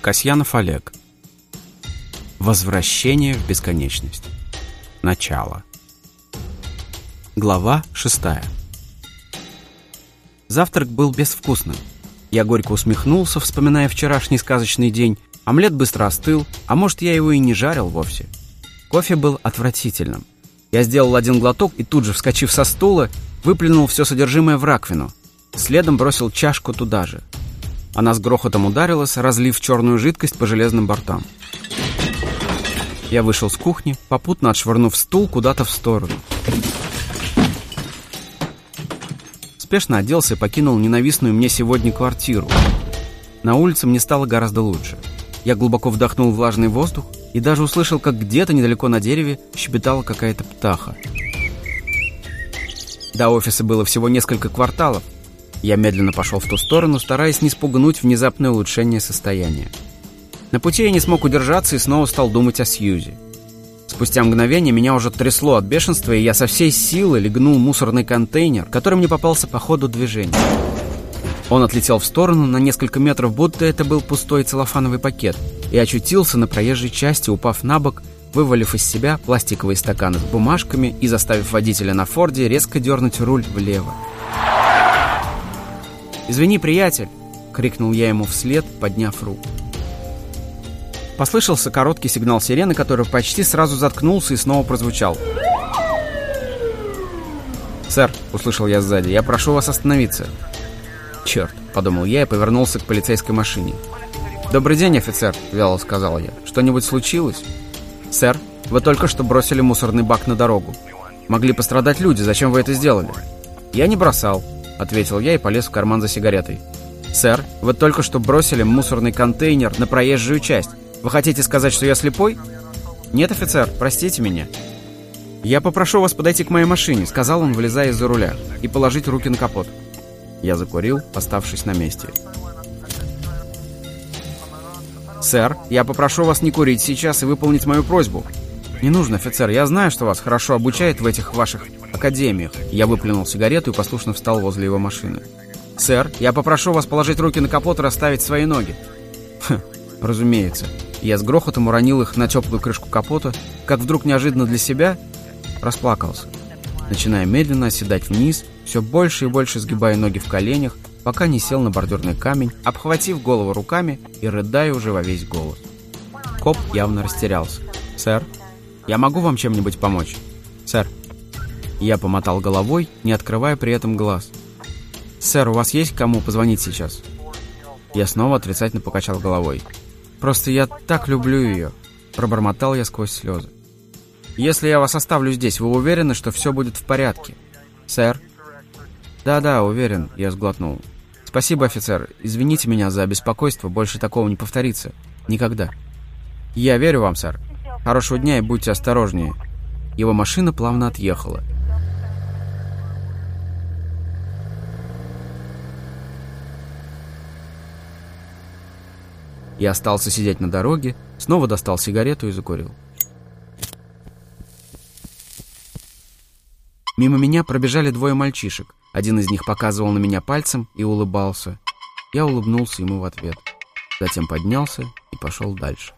Касьянов Олег. Возвращение в бесконечность. Начало. Глава шестая. Завтрак был безвкусным. Я горько усмехнулся, вспоминая вчерашний сказочный день. Омлет быстро остыл, а может, я его и не жарил вовсе. Кофе был отвратительным. Я сделал один глоток и тут же, вскочив со стула, выплюнул все содержимое в раковину. Следом бросил чашку туда же. Она с грохотом ударилась, разлив черную жидкость по железным бортам. Я вышел с кухни, попутно отшвырнув стул куда-то в сторону. Спешно оделся и покинул ненавистную мне сегодня квартиру. На улице мне стало гораздо лучше. Я глубоко вдохнул влажный воздух и даже услышал, как где-то недалеко на дереве щебетала какая-то птаха. До офиса было всего несколько кварталов, я медленно пошел в ту сторону, стараясь не спугнуть внезапное улучшение состояния. На пути я не смог удержаться и снова стал думать о Сьюзи. Спустя мгновение меня уже трясло от бешенства, и я со всей силы легнул мусорный контейнер, который мне попался по ходу движения. Он отлетел в сторону на несколько метров, будто это был пустой целлофановый пакет, и очутился на проезжей части, упав на бок, вывалив из себя пластиковые стаканы с бумажками и заставив водителя на Форде резко дернуть руль влево. «Извини, приятель!» — крикнул я ему вслед, подняв руку. Послышался короткий сигнал сирены, который почти сразу заткнулся и снова прозвучал. «Сэр», — услышал я сзади, — «я прошу вас остановиться». «Черт», — подумал я и повернулся к полицейской машине. «Добрый день, офицер», — вяло сказал я. «Что-нибудь случилось?» «Сэр, вы только что бросили мусорный бак на дорогу. Могли пострадать люди, зачем вы это сделали?» «Я не бросал», ответил я и полез в карман за сигаретой. «Сэр, вы только что бросили мусорный контейнер на проезжую часть. Вы хотите сказать, что я слепой?» «Нет, офицер, простите меня». «Я попрошу вас подойти к моей машине», — сказал он, вылезая из-за руля, «и положить руки на капот». Я закурил, оставшись на месте. «Сэр, я попрошу вас не курить сейчас и выполнить мою просьбу». «Не нужно, офицер, я знаю, что вас хорошо обучают в этих ваших академиях». Я выплюнул сигарету и послушно встал возле его машины. «Сэр, я попрошу вас положить руки на капот и расставить свои ноги». Хм, разумеется. Я с грохотом уронил их на теплую крышку капота, как вдруг неожиданно для себя расплакался, начиная медленно оседать вниз, все больше и больше сгибая ноги в коленях, пока не сел на бордюрный камень, обхватив голову руками и рыдая уже во весь голос. Коп явно растерялся. «Сэр, я могу вам чем-нибудь помочь?» «Сэр». Я помотал головой, не открывая при этом глаз. «Сэр, у вас есть кому позвонить сейчас?» Я снова отрицательно покачал головой. «Просто я так люблю ее», — пробормотал я сквозь слезы. «Если я вас оставлю здесь, вы уверены, что все будет в порядке?» «Сэр?» «Да-да, уверен», — я сглотнул. «Спасибо, офицер. Извините меня за беспокойство. Больше такого не повторится. Никогда». «Я верю вам, сэр. Хорошего дня и будьте осторожнее». Его машина плавно отъехала. Я остался сидеть на дороге, снова достал сигарету и закурил. Мимо меня пробежали двое мальчишек. Один из них показывал на меня пальцем и улыбался. Я улыбнулся ему в ответ. Затем поднялся и пошел дальше.